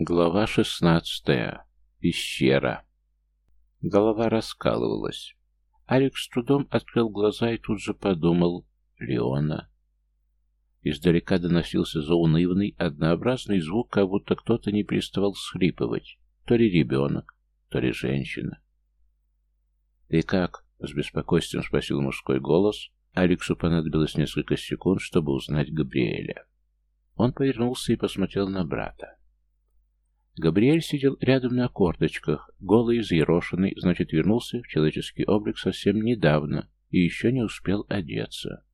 Глава шестнадцатая. Пещера. Голова раскалывалась. Алекс с трудом открыл глаза и тут же подумал «Леона». Издалека доносился заунывный, однообразный звук, как будто кто-то не переставал схлипывать. То ли ребенок, то ли женщина. «Ты как?» — с беспокойством спросил мужской голос. Алексу понадобилось несколько секунд, чтобы узнать Габриэля. Он повернулся и посмотрел на брата. Габриэль сидел рядом на корточках, голый и заерошенный, значит, вернулся в человеческий облик совсем недавно и еще не успел одеться.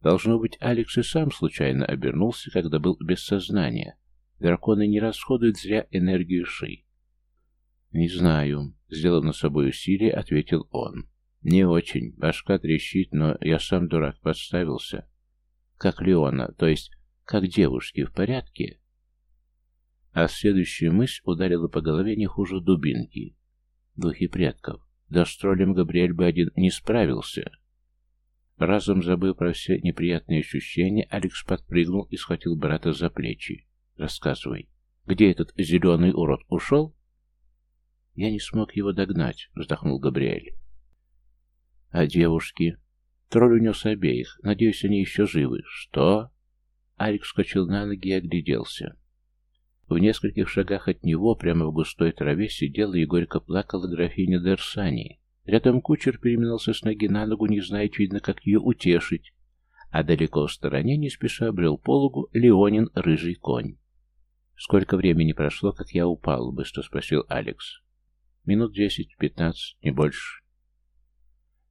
Должно быть, Алекс и сам случайно обернулся, когда был без сознания. Драконы не расходуют зря энергию Ши. «Не знаю», — сделав на собой усилие, ответил он. «Не очень. Башка трещит, но я сам дурак подставился. Как Леона, то есть как девушки, в порядке?» А следующая мысль ударила по голове не хуже дубинки. Духи предков. Да с троллем Габриэль бы один не справился. Разом забыв про все неприятные ощущения, Алекс подпрыгнул и схватил брата за плечи. «Рассказывай, где этот зеленый урод ушел?» «Я не смог его догнать», — вздохнул Габриэль. «А девушки?» Тролль унес обеих. Надеюсь, они еще живы. «Что?» Алекс вскочил на ноги и огляделся. В нескольких шагах от него, прямо в густой траве, сидела и горько плакала графиня Дерсани. Рядом кучер переминался с ноги на ногу, не зная, видно, как ее утешить. А далеко в стороне не спеша обрел пологу Леонин рыжий конь. «Сколько времени прошло, как я упал?» — быстро спросил Алекс. «Минут десять, пятнадцать, не больше».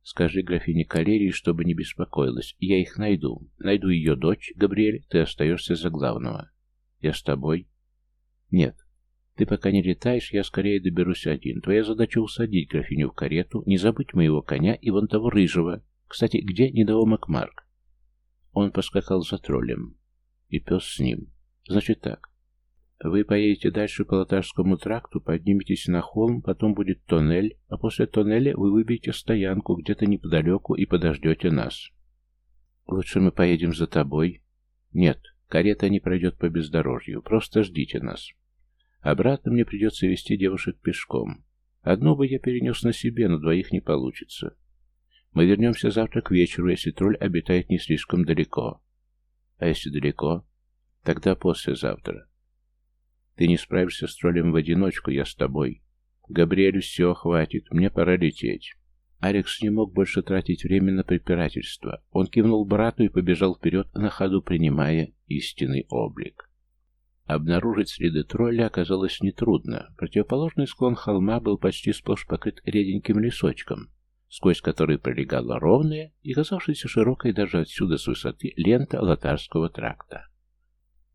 «Скажи графине Калерии, чтобы не беспокоилась. Я их найду. Найду ее дочь. Габриэль, ты остаешься за главного. Я с тобой». «Нет. Ты пока не летаешь, я скорее доберусь один. Твоя задача усадить графиню в карету, не забыть моего коня и вон того рыжего. Кстати, где недоумок Марк?» Он поскакал за троллем. И пес с ним. «Значит так. Вы поедете дальше по Латарскому тракту, подниметесь на холм, потом будет тоннель, а после тоннеля вы выберете стоянку где-то неподалеку и подождете нас. Лучше мы поедем за тобой. Нет, карета не пройдет по бездорожью, просто ждите нас. Обратно мне придется вести девушек пешком. Одну бы я перенес на себе, но двоих не получится. Мы вернемся завтра к вечеру, если тролль обитает не слишком далеко. А если далеко? Тогда послезавтра. Ты не справишься с троллем в одиночку, я с тобой. Габриэлю все хватит, мне пора лететь. Алекс не мог больше тратить время на препирательство. Он кивнул брату и побежал вперед, на ходу принимая истинный облик. Обнаружить следы тролля оказалось нетрудно. Противоположный склон холма был почти сплошь покрыт реденьким лесочком, сквозь который пролегала ровная и казавшаяся широкой даже отсюда с высоты лента Лотарского тракта.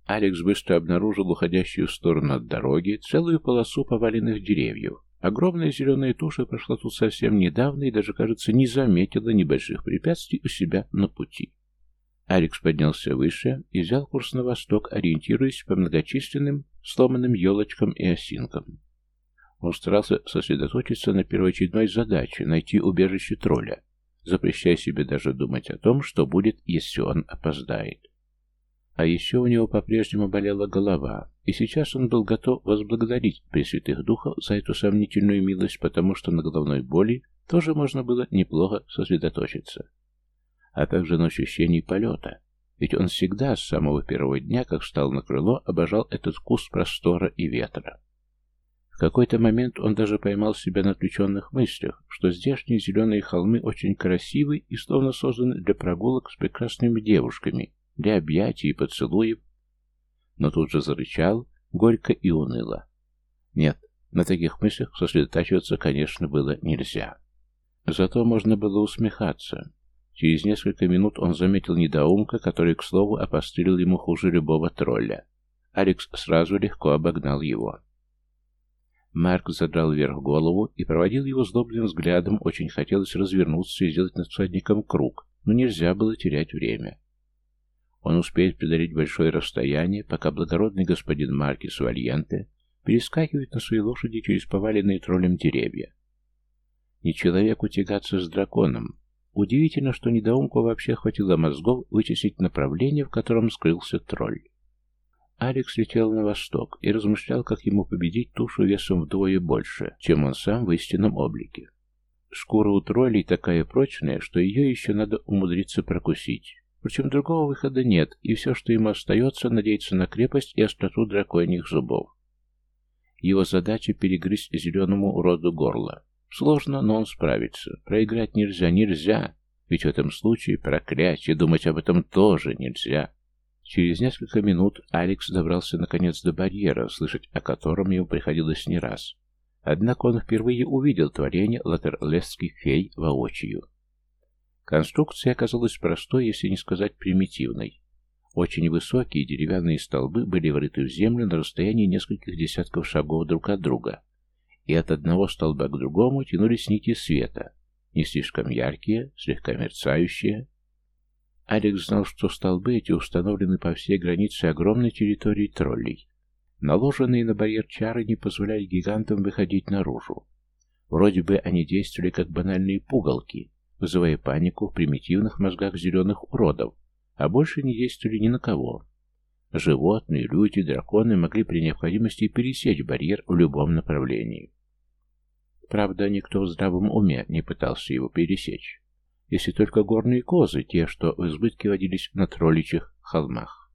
Алекс быстро обнаружил уходящую в сторону от дороги целую полосу поваленных деревьев. Огромная зеленая туша прошла тут совсем недавно и даже, кажется, не заметила небольших препятствий у себя на пути. Алекс поднялся выше и взял курс на восток, ориентируясь по многочисленным сломанным елочкам и осинкам. Он старался сосредоточиться на первоочередной задаче — найти убежище тролля, запрещая себе даже думать о том, что будет, если он опоздает. А еще у него по-прежнему болела голова, и сейчас он был готов возблагодарить Пресвятых Духов за эту сомнительную милость, потому что на головной боли тоже можно было неплохо сосредоточиться а также на ощущении полета. Ведь он всегда, с самого первого дня, как встал на крыло, обожал этот вкус простора и ветра. В какой-то момент он даже поймал себя на отвлеченных мыслях, что здешние зеленые холмы очень красивы и словно созданы для прогулок с прекрасными девушками, для объятий и поцелуев. Но тут же зарычал, горько и уныло. Нет, на таких мыслях сосредотачиваться, конечно, было нельзя. Зато можно было усмехаться. Через несколько минут он заметил недоумка, который, к слову, опострелил ему хуже любого тролля. Алекс сразу легко обогнал его. Марк задрал вверх голову и проводил его злобным взглядом. Очень хотелось развернуться и сделать над всадником круг, но нельзя было терять время. Он успеет преодолеть большое расстояние, пока благородный господин Маркис Вальенте перескакивает на своей лошади через поваленные троллем деревья. Не человеку тягаться с драконом, Удивительно, что недоумку вообще хватило мозгов вычислить направление, в котором скрылся тролль. Алекс летел на восток и размышлял, как ему победить тушу весом вдвое больше, чем он сам в истинном облике. Шкура у троллей такая прочная, что ее еще надо умудриться прокусить. Впрочем, другого выхода нет, и все, что ему остается, надеяться на крепость и остроту драконьих зубов. Его задача перегрызть зеленому уроду горло. Сложно, но он справится. Проиграть нельзя, нельзя. Ведь в этом случае проклятие, думать об этом тоже нельзя. Через несколько минут Алекс добрался наконец до барьера, слышать о котором ему приходилось не раз. Однако он впервые увидел творение латерлесских фей воочию. Конструкция оказалась простой, если не сказать примитивной. Очень высокие деревянные столбы были врыты в землю на расстоянии нескольких десятков шагов друг от друга, и от одного столба к другому тянулись нити света, не слишком яркие, слегка мерцающие. Алекс знал, что столбы эти установлены по всей границе огромной территории троллей. Наложенные на барьер чары не позволяли гигантам выходить наружу. Вроде бы они действовали как банальные пугалки, вызывая панику в примитивных мозгах зеленых уродов, а больше не действовали ни на кого. Животные, люди, драконы могли при необходимости пересечь барьер в любом направлении. Правда, никто в здравом уме не пытался его пересечь, если только горные козы, те, что в избытке водились на тролличих холмах.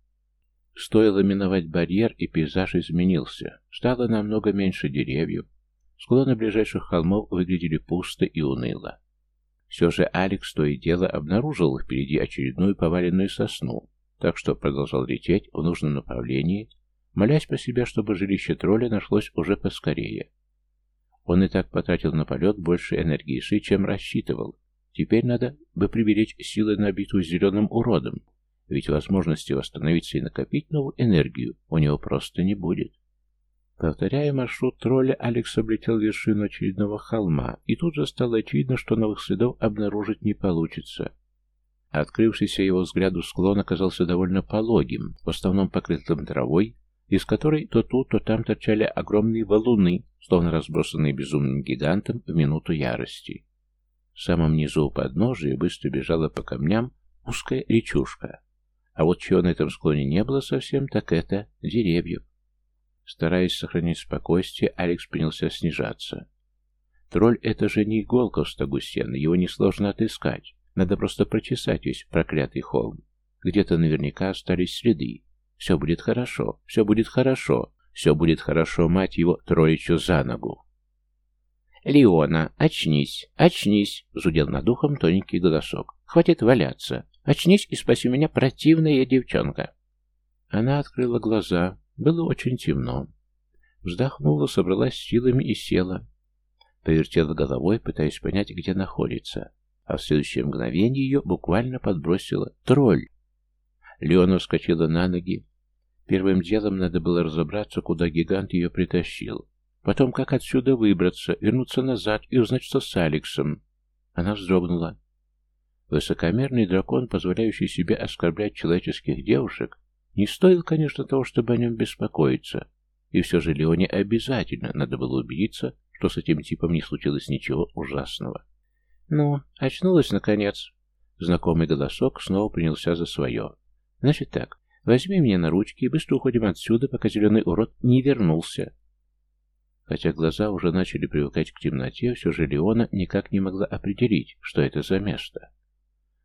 Стоило миновать барьер, и пейзаж изменился. Стало намного меньше деревьев. Склоны ближайших холмов выглядели пусто и уныло. Все же Алекс то и дело обнаружил впереди очередную поваленную сосну, так что продолжал лететь в нужном направлении, молясь по себе, чтобы жилище тролля нашлось уже поскорее. Он и так потратил на полет больше энергии Ши, чем рассчитывал. Теперь надо бы приберечь силы на битву с зеленым уродом, ведь возможности восстановиться и накопить новую энергию у него просто не будет. Повторяя маршрут тролля, Алекс облетел вершину очередного холма, и тут же стало очевидно, что новых следов обнаружить не получится. Открывшийся его взгляду склон оказался довольно пологим, в основном покрытым травой, из которой то тут, то там торчали огромные валуны, словно разбросанные безумным гигантом в минуту ярости. В самом низу у подножия быстро бежала по камням узкая речушка. А вот чего на этом склоне не было совсем, так это деревьев. Стараясь сохранить спокойствие, Алекс принялся снижаться. Тролль — это же не иголка в стогу сена, его несложно отыскать. Надо просто прочесать весь проклятый холм. Где-то наверняка остались следы. Все будет хорошо, все будет хорошо. Все будет хорошо, мать его, троичу за ногу. «Леона, очнись, очнись!» — зудел над ухом тоненький голосок. «Хватит валяться! Очнись и спаси меня, противная девчонка!» Она открыла глаза. Было очень темно. Вздохнула, собралась силами и села. Повертела головой, пытаясь понять, где находится. А в следующее мгновение ее буквально подбросила тролль. Леона вскочила на ноги, Первым делом надо было разобраться, куда гигант ее притащил. Потом, как отсюда выбраться, вернуться назад и узнать, что с Алексом. Она вздрогнула. Высокомерный дракон, позволяющий себе оскорблять человеческих девушек, не стоил, конечно, того, чтобы о нем беспокоиться. И все же Леоне обязательно надо было убедиться, что с этим типом не случилось ничего ужасного. «Ну, очнулась, наконец!» Знакомый голосок снова принялся за свое. «Значит так, Возьми меня на ручки и быстро уходим отсюда, пока зеленый урод не вернулся. Хотя глаза уже начали привыкать к темноте, все же Леона никак не могла определить, что это за место.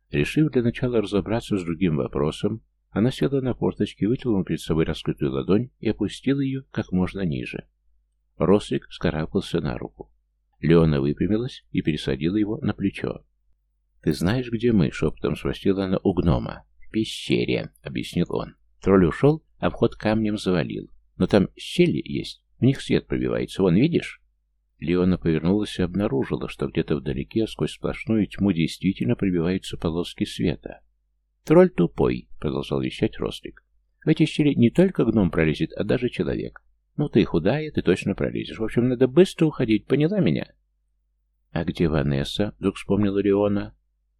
Решив для начала разобраться с другим вопросом, она села на порточки, вытянула перед собой раскрытую ладонь и опустила ее как можно ниже. Рослик скарабкался на руку. Леона выпрямилась и пересадила его на плечо. «Ты знаешь, где мы?» — шепотом спросила она у гнома пещере», — объяснил он. Тролль ушел, а вход камнем завалил. Но там щели есть, в них свет пробивается, вон, видишь? Леона повернулась и обнаружила, что где-то вдалеке, сквозь сплошную тьму, действительно пробиваются полоски света. «Тролль тупой», — продолжал вещать Рослик. «В эти щели не только гном пролезет, а даже человек. Ну, ты худая, ты точно пролезешь. В общем, надо быстро уходить, поняла меня?» «А где Ванесса?» — вдруг вспомнила Леона.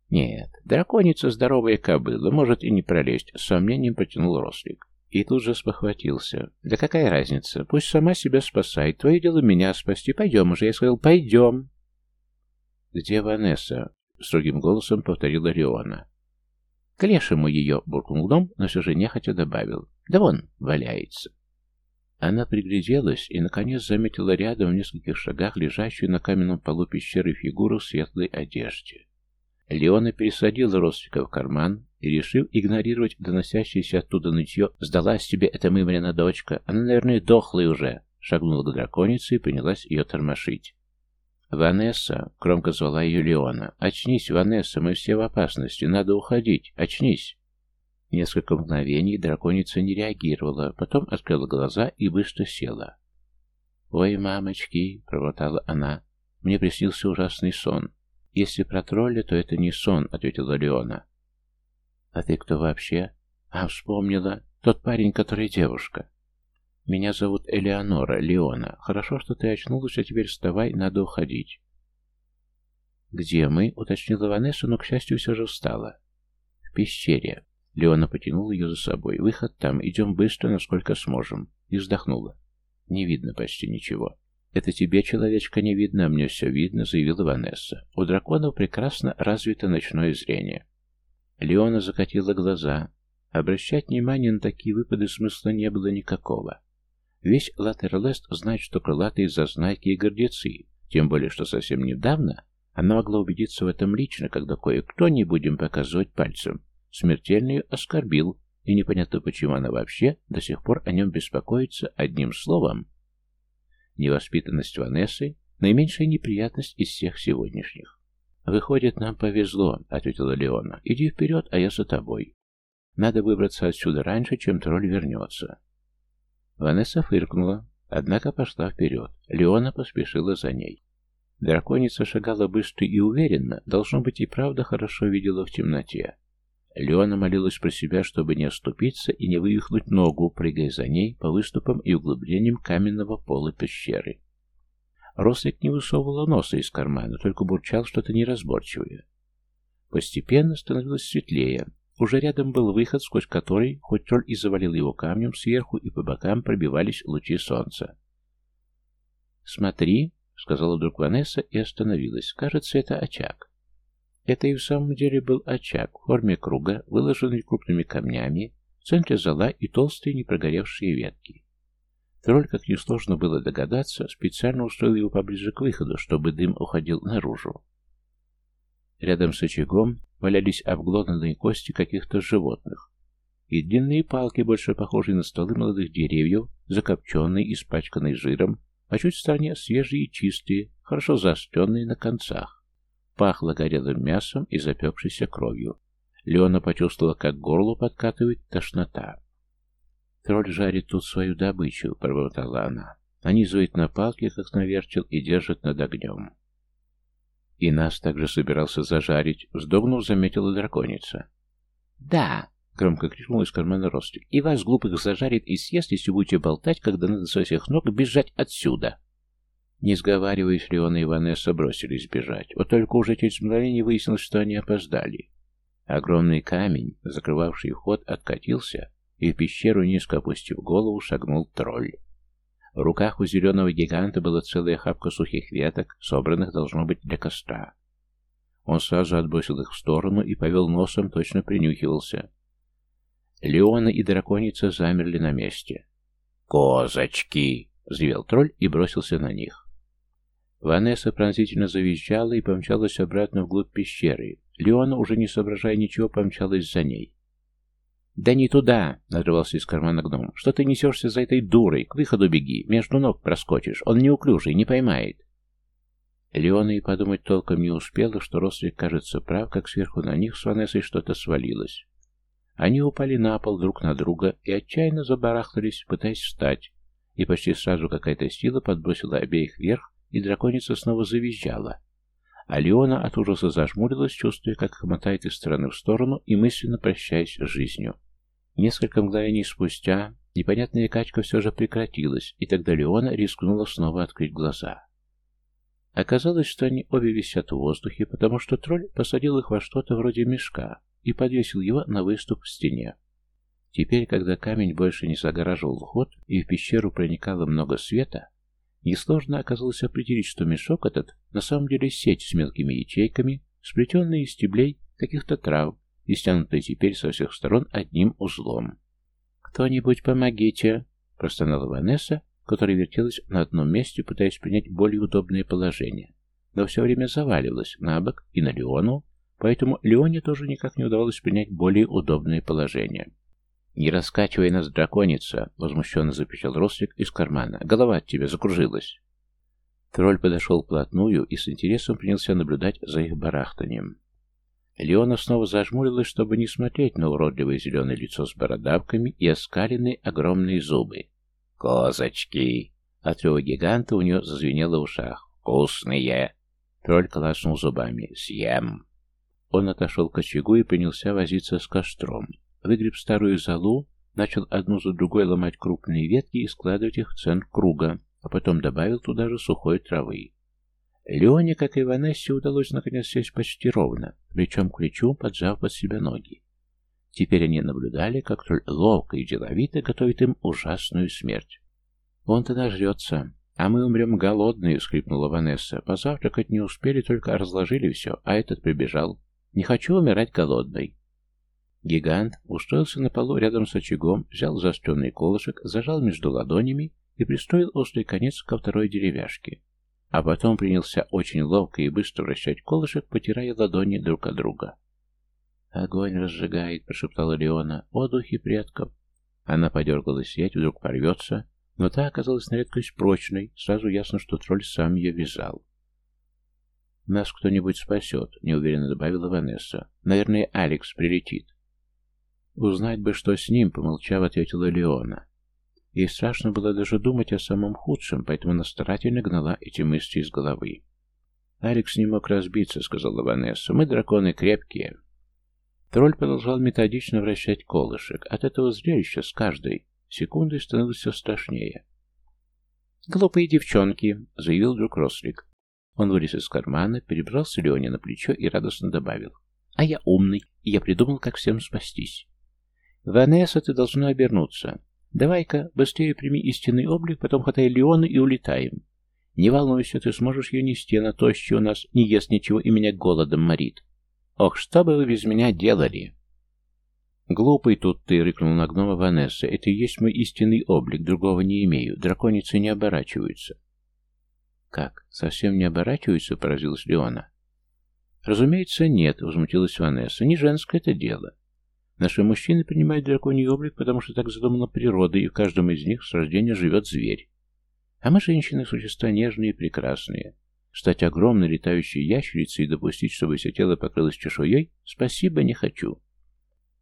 Нет, драконица здоровая кобыла, может и не пролезть, с сомнением протянул Рослик. И тут же спохватился. Да какая разница, пусть сама себя спасает, твое дело меня спасти, пойдем уже, я сказал, пойдем. Где Ванесса? Строгим голосом повторила Риона. К лешему ее, буркнул дом, но все же нехотя добавил. Да вон, валяется. Она пригляделась и, наконец, заметила рядом в нескольких шагах лежащую на каменном полу пещеры фигуру в светлой одежде. Леона пересадила Ростика в карман и, решив игнорировать доносящееся оттуда нытье, сдалась себе эта мымрина дочка, она, наверное, дохлая уже, шагнула к драконице и принялась ее тормошить. «Ванесса!» — громко звала ее Леона. «Очнись, Ванесса, мы все в опасности, надо уходить, очнись!» Несколько мгновений драконица не реагировала, потом открыла глаза и быстро села. «Ой, мамочки!» — пробормотала она. «Мне приснился ужасный сон. Если про тролля, то это не сон», — ответила Леона. «А ты кто вообще?» «А, вспомнила. Тот парень, который девушка». «Меня зовут Элеонора, Леона. Хорошо, что ты очнулась, а теперь вставай, надо уходить». «Где мы?» — уточнила Ванесса, но, к счастью, все же встала. «В пещере. Леона потянула ее за собой. «Выход там. Идем быстро, насколько сможем». И вздохнула. «Не видно почти ничего». «Это тебе, человечка, не видно, а мне все видно», — заявила Ванесса. «У драконов прекрасно развито ночное зрение». Леона закатила глаза. Обращать внимание на такие выпады смысла не было никакого. Весь Латерлест знает, что крылатые зазнайки и гордецы, тем более, что совсем недавно она могла убедиться в этом лично, когда кое-кто, не будем показывать пальцем, смертельно ее оскорбил, и непонятно, почему она вообще до сих пор о нем беспокоится одним словом. Невоспитанность Ванессы — наименьшая неприятность из всех сегодняшних. «Выходит, нам повезло», — ответила Леона. «Иди вперед, а я за тобой. Надо выбраться отсюда раньше, чем тролль вернется». Ванесса фыркнула, однако пошла вперед. Леона поспешила за ней. Драконица шагала быстро и уверенно, должно быть и правда хорошо видела в темноте. Леона молилась про себя, чтобы не оступиться и не вывихнуть ногу, прыгая за ней по выступам и углублениям каменного пола пещеры. Рослик не высовывала носа из кармана, только бурчал что-то неразборчивое. Постепенно становилось светлее. Уже рядом был выход, сквозь который, хоть тролль и завалил его камнем, сверху и по бокам пробивались лучи солнца. «Смотри», — сказала вдруг Ванесса и остановилась. «Кажется, это очаг». Это и в самом деле был очаг в форме круга, выложенный крупными камнями, в центре зола и толстые непрогоревшие ветки. Тролль, как несложно было догадаться, специально устроил его поближе к выходу, чтобы дым уходил наружу. Рядом с очагом валялись обглоданные кости каких-то животных и длинные палки, больше похожие на стволы молодых деревьев, закопченные, испачканные жиром, а чуть в стороне свежие и чистые, хорошо заостренные на концах. Пахло горелым мясом и запекшейся кровью. Леона почувствовала, как горло подкатывает тошнота. «Тролль жарит тут свою добычу», — пробормотала она. Нанизывает на палки, как навертел, и держит над огнем. «И нас также собирался зажарить», — вздогнув, заметила драконица. «Да», — громко крикнул из кармана Ростик, — «и вас, глупых, зажарит и съест, если будете болтать, когда надо со всех ног бежать отсюда». Не сговариваясь, Леона и Ванесса бросились бежать. Вот только уже через мгновение выяснилось, что они опоздали. Огромный камень, закрывавший вход, откатился, и в пещеру, низко опустив голову, шагнул тролль. В руках у зеленого гиганта была целая хапка сухих веток, собранных, должно быть, для костра. Он сразу отбросил их в сторону и повел носом, точно принюхивался. Леона и драконица замерли на месте. «Козочки!» — взревел тролль и бросился на них. Ванесса пронзительно завизжала и помчалась обратно вглубь пещеры. Леона, уже не соображая ничего, помчалась за ней. «Да не туда!» — надрывался из кармана гном. «Что ты несешься за этой дурой? К выходу беги, между ног проскочишь. Он неуклюжий, не поймает». Леона и подумать толком не успела, что Рослик кажется прав, как сверху на них с Ванессой что-то свалилось. Они упали на пол друг на друга и отчаянно забарахтались, пытаясь встать, и почти сразу какая-то сила подбросила обеих вверх, и драконица снова завизжала. А Леона от ужаса зажмурилась, чувствуя, как их мотает из стороны в сторону и мысленно прощаясь с жизнью. Несколько мгновений спустя непонятная качка все же прекратилась, и тогда Леона рискнула снова открыть глаза. Оказалось, что они обе висят в воздухе, потому что тролль посадил их во что-то вроде мешка и подвесил его на выступ в стене. Теперь, когда камень больше не загораживал вход и в пещеру проникало много света, Несложно оказалось определить, что мешок этот на самом деле сеть с мелкими ячейками, сплетенная из стеблей каких-то трав и стянутая теперь со всех сторон одним узлом. «Кто-нибудь помогите!» — простонала Ванесса, которая вертелась на одном месте, пытаясь принять более удобное положение, но все время заваливалась на бок и на Леону, поэтому Леоне тоже никак не удавалось принять более удобное положение. «Не раскачивай нас, драконица!» — возмущенно запищал Рослик из кармана. «Голова от тебя закружилась!» Тролль подошел вплотную и с интересом принялся наблюдать за их барахтанием. Леона снова зажмурилась, чтобы не смотреть на уродливое зеленое лицо с бородавками и оскаленные огромные зубы. «Козочки!» От рева гиганта у нее зазвенело в ушах. «Вкусные!» Тролль класнул зубами. «Съем!» Он отошел к очагу и принялся возиться с костром. Выгреб старую залу, начал одну за другой ломать крупные ветки и складывать их в центр круга, а потом добавил туда же сухой травы. Леоне, как и Ванессе, удалось наконец сесть почти ровно, плечом к плечу, поджав под себя ноги. Теперь они наблюдали, как тролль ловко и деловито готовит им ужасную смерть. «Он-то нажрется, а мы умрем голодные», — скрипнула Ванесса. «Позавтракать не успели, только разложили все, а этот прибежал. Не хочу умирать голодной». Гигант устроился на полу рядом с очагом, взял заостренный колышек, зажал между ладонями и пристроил острый конец ко второй деревяшке. А потом принялся очень ловко и быстро вращать колышек, потирая ладони друг от друга. «Огонь разжигает», — прошептала Леона. «О, духи предков!» Она подергала сеть, вдруг порвется, но та оказалась на редкость прочной, сразу ясно, что тролль сам ее вязал. «Нас кто-нибудь спасет», — неуверенно добавила Ванесса. «Наверное, Алекс прилетит». «Узнать бы, что с ним», — помолчав, ответила Леона. Ей страшно было даже думать о самом худшем, поэтому она старательно гнала эти мысли из головы. «Алекс не мог разбиться», — сказала Ванесса. «Мы драконы крепкие». Тролль продолжал методично вращать колышек. От этого зрелища с каждой секундой становилось все страшнее. «Глупые девчонки», — заявил друг Рослик. Он вылез из кармана, перебрался Лене на плечо и радостно добавил. «А я умный, и я придумал, как всем спастись. Ванесса, ты должна обернуться. Давай-ка быстрее прими истинный облик, потом хватай Леона и улетаем. Не волнуйся, ты сможешь ее нести, она тощая у нас, не ест ничего и меня голодом морит. Ох, что бы вы без меня делали? Глупый тут ты, рыкнул на гнома Ванесса. Это и есть мой истинный облик, другого не имею. Драконицы не оборачиваются. Как? Совсем не оборачиваются? Поразилась Леона. Разумеется, нет, возмутилась Ванесса. Не женское это дело. Наши мужчины принимают драконий облик, потому что так задумано природой, и в каждом из них с рождения живет зверь. А мы, женщины, существа нежные и прекрасные. Стать огромной летающей ящерицей и допустить, чтобы все тело покрылось чешуей, спасибо, не хочу.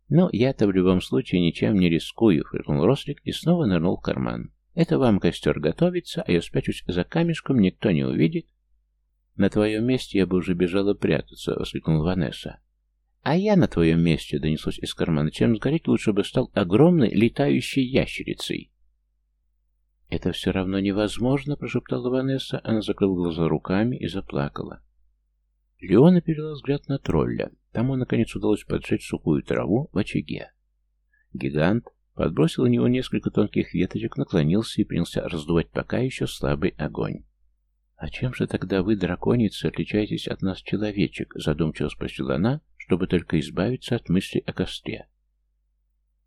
Но я-то в любом случае ничем не рискую, фыркнул Рослик и снова нырнул в карман. Это вам костер готовится, а я спрячусь за камешком, никто не увидит. На твоем месте я бы уже бежала прятаться, воскликнул Ванесса. «А я на твоем месте», — донеслось из кармана, — «чем сгореть лучше бы стал огромной летающей ящерицей». «Это все равно невозможно», — прошептала Ванесса. Она закрыла глаза руками и заплакала. Леона перевела взгляд на тролля. Тому, наконец, удалось поджечь сухую траву в очаге. Гигант подбросил на него несколько тонких веточек, наклонился и принялся раздувать пока еще слабый огонь. «А чем же тогда вы, драконицы, отличаетесь от нас, человечек?» — задумчиво спросила она, чтобы только избавиться от мысли о костре.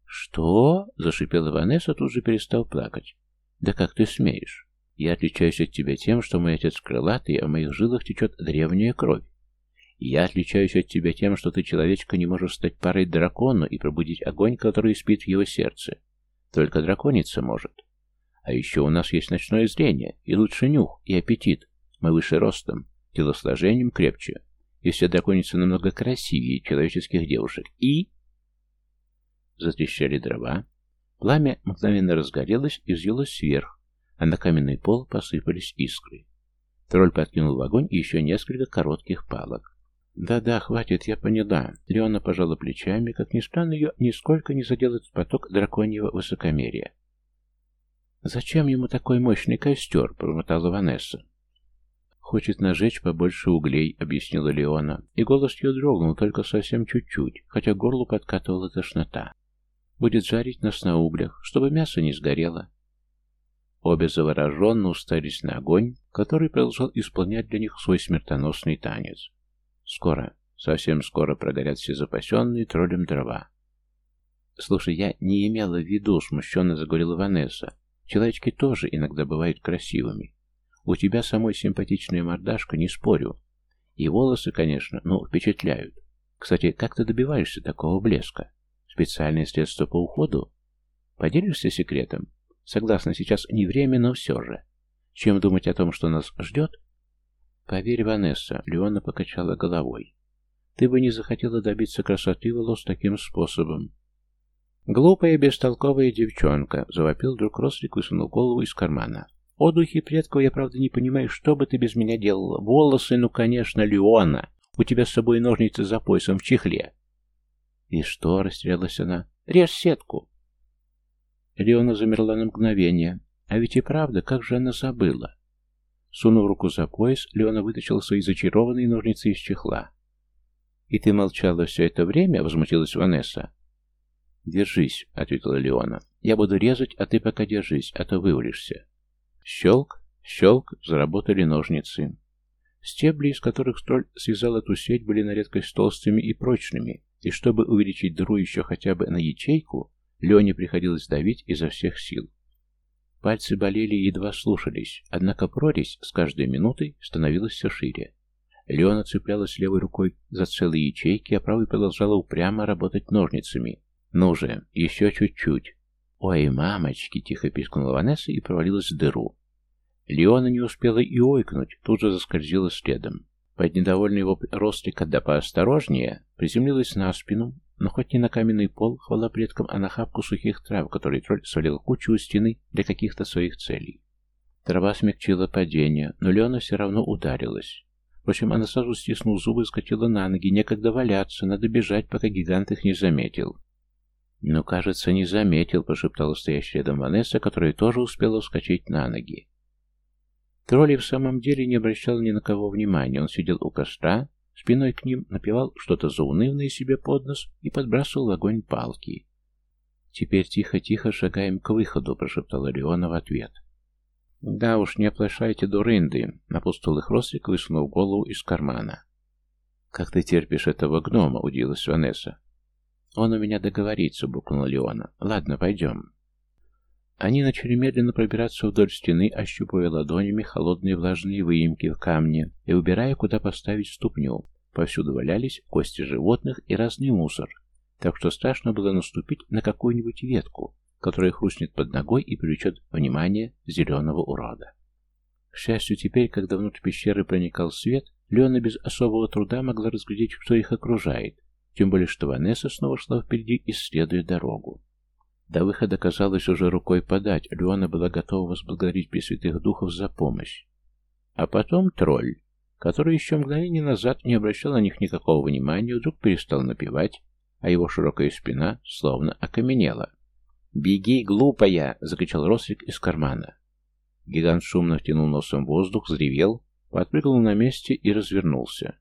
«Что?» — зашипела Ванесса, тут же перестал плакать. «Да как ты смеешь? Я отличаюсь от тебя тем, что мой отец крылатый, а в моих жилах течет древняя кровь. Я отличаюсь от тебя тем, что ты, человечка, не можешь стать парой дракону и пробудить огонь, который спит в его сердце. Только драконица может. А еще у нас есть ночное зрение, и лучше нюх, и аппетит. Мы выше ростом, телосложением крепче и все драконицы намного красивее человеческих девушек. И... Затрещали дрова. Пламя мгновенно разгорелось и взялось вверх, а на каменный пол посыпались искры. Тролль подкинул в огонь еще несколько коротких палок. «Да-да, хватит, я поняла». Леона пожала плечами, как ни странно, ее нисколько не задел этот поток драконьего высокомерия. «Зачем ему такой мощный костер?» — промотала Ванесса. «Хочет нажечь побольше углей», — объяснила Леона, и голос ее дрогнул только совсем чуть-чуть, хотя горлу подкатывала тошнота. «Будет жарить нас на углях, чтобы мясо не сгорело». Обе завороженно уставились на огонь, который продолжал исполнять для них свой смертоносный танец. Скоро, совсем скоро прогорят все запасенные троллем дрова. «Слушай, я не имела в виду», — смущенно заговорила Ванесса. «Человечки тоже иногда бывают красивыми. У тебя самой симпатичная мордашка, не спорю. И волосы, конечно, ну, впечатляют. Кстати, как ты добиваешься такого блеска? Специальное средство по уходу? Поделишься секретом? Согласна, сейчас не время, но все же. Чем думать о том, что нас ждет? Поверь, Ванесса, Леона покачала головой. Ты бы не захотела добиться красоты волос таким способом. Глупая, бестолковая девчонка, завопил вдруг Рослик, высунул голову из кармана. О, духи предков, я правда не понимаю, что бы ты без меня делала. Волосы, ну, конечно, Леона. У тебя с собой ножницы за поясом в чехле. И что, растерялась она? Режь сетку. Леона замерла на мгновение. А ведь и правда, как же она забыла? Сунув руку за пояс, Леона вытащила свои зачарованные ножницы из чехла. «И ты молчала все это время?» — возмутилась Ванесса. «Держись», — ответила Леона. «Я буду резать, а ты пока держись, а то вывалишься». Щелк, щелк, заработали ножницы. Стебли, из которых строль связал эту сеть, были на редкость толстыми и прочными, и чтобы увеличить дыру еще хотя бы на ячейку, Лене приходилось давить изо всех сил. Пальцы болели и едва слушались, однако прорезь с каждой минутой становилась все шире. Леона цеплялась левой рукой за целые ячейки, а правой продолжала упрямо работать ножницами. «Ну же, еще чуть-чуть!» «Ой, мамочки!» — тихо пискнула Ванесса и провалилась в дыру. Леона не успела и ойкнуть, тут же заскользила следом. Под недовольный вопль Рострика да поосторожнее приземлилась на спину, но хоть не на каменный пол, хвала предкам, а на хапку сухих трав, которые тролль свалил кучу у стены для каких-то своих целей. Трава смягчила падение, но Леона все равно ударилась. Впрочем, она сразу стиснула зубы и скатила на ноги. Некогда валяться, надо бежать, пока гигант их не заметил. «Ну, кажется, не заметил», — пошептала стоящая рядом Ванесса, которая тоже успела вскочить на ноги. Тролли в самом деле не обращал ни на кого внимания. Он сидел у костра, спиной к ним, напевал что-то заунывное себе под нос и подбрасывал в огонь палки. «Теперь тихо-тихо шагаем к выходу», — прошептала Леона в ответ. «Да уж, не оплошайте, дурынды», — напустил их Росик, высунув голову из кармана. «Как ты терпишь этого гнома?» — удивилась Ванесса. «Он у меня договорится», — буркнула Леона. «Ладно, пойдем». Они начали медленно пробираться вдоль стены, ощупывая ладонями холодные влажные выемки в камне и убирая, куда поставить ступню. Повсюду валялись кости животных и разный мусор, так что страшно было наступить на какую-нибудь ветку, которая хрустнет под ногой и привлечет внимание зеленого урода. К счастью, теперь, когда внутрь пещеры проникал свет, Леона без особого труда могла разглядеть, что их окружает, тем более, что Ванесса снова шла впереди, исследуя дорогу. До выхода казалось уже рукой подать, Люана была готова возблагодарить Пресвятых Духов за помощь. А потом тролль, который еще мгновение назад не обращал на них никакого внимания, вдруг перестал напевать, а его широкая спина словно окаменела. «Беги, глупая!» — закричал Рослик из кармана. Гигант шумно втянул носом воздух, взревел, подпрыгнул на месте и развернулся.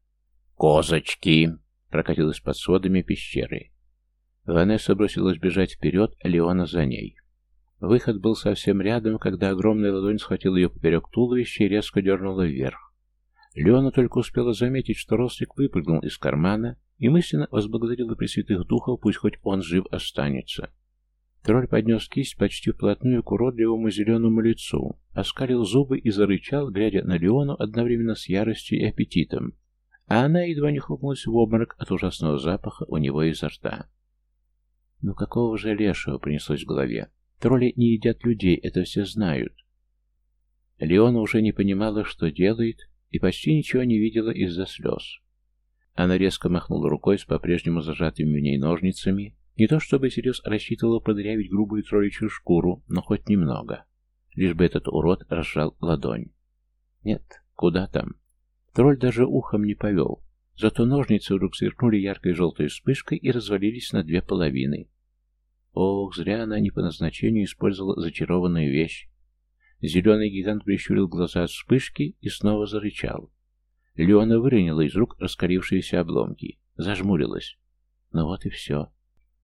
«Козочки!» — прокатилась под сводами пещеры. Ванесса бросилась бежать вперед, Леона за ней. Выход был совсем рядом, когда огромная ладонь схватила ее поперек туловища и резко дернула вверх. Леона только успела заметить, что Рослик выпрыгнул из кармана и мысленно возблагодарила Пресвятых Духов, пусть хоть он жив останется. Тролль поднес кисть почти вплотную к уродливому зеленому лицу, оскалил зубы и зарычал, глядя на Леону одновременно с яростью и аппетитом, а она едва не хлопнулась в обморок от ужасного запаха у него изо рта. Ну какого же лешего принеслось в голове? Тролли не едят людей, это все знают. Леона уже не понимала, что делает, и почти ничего не видела из-за слез. Она резко махнула рукой с по-прежнему зажатыми в ней ножницами, не то чтобы всерьез рассчитывала продырявить грубую тролличью шкуру, но хоть немного. Лишь бы этот урод разжал ладонь. Нет, куда там? Тролль даже ухом не повел, Зато ножницы вдруг сверкнули яркой желтой вспышкой и развалились на две половины. Ох, зря она не по назначению использовала зачарованную вещь. Зеленый гигант прищурил глаза от вспышки и снова зарычал. Леона выронила из рук раскалившиеся обломки, зажмурилась. Ну вот и все.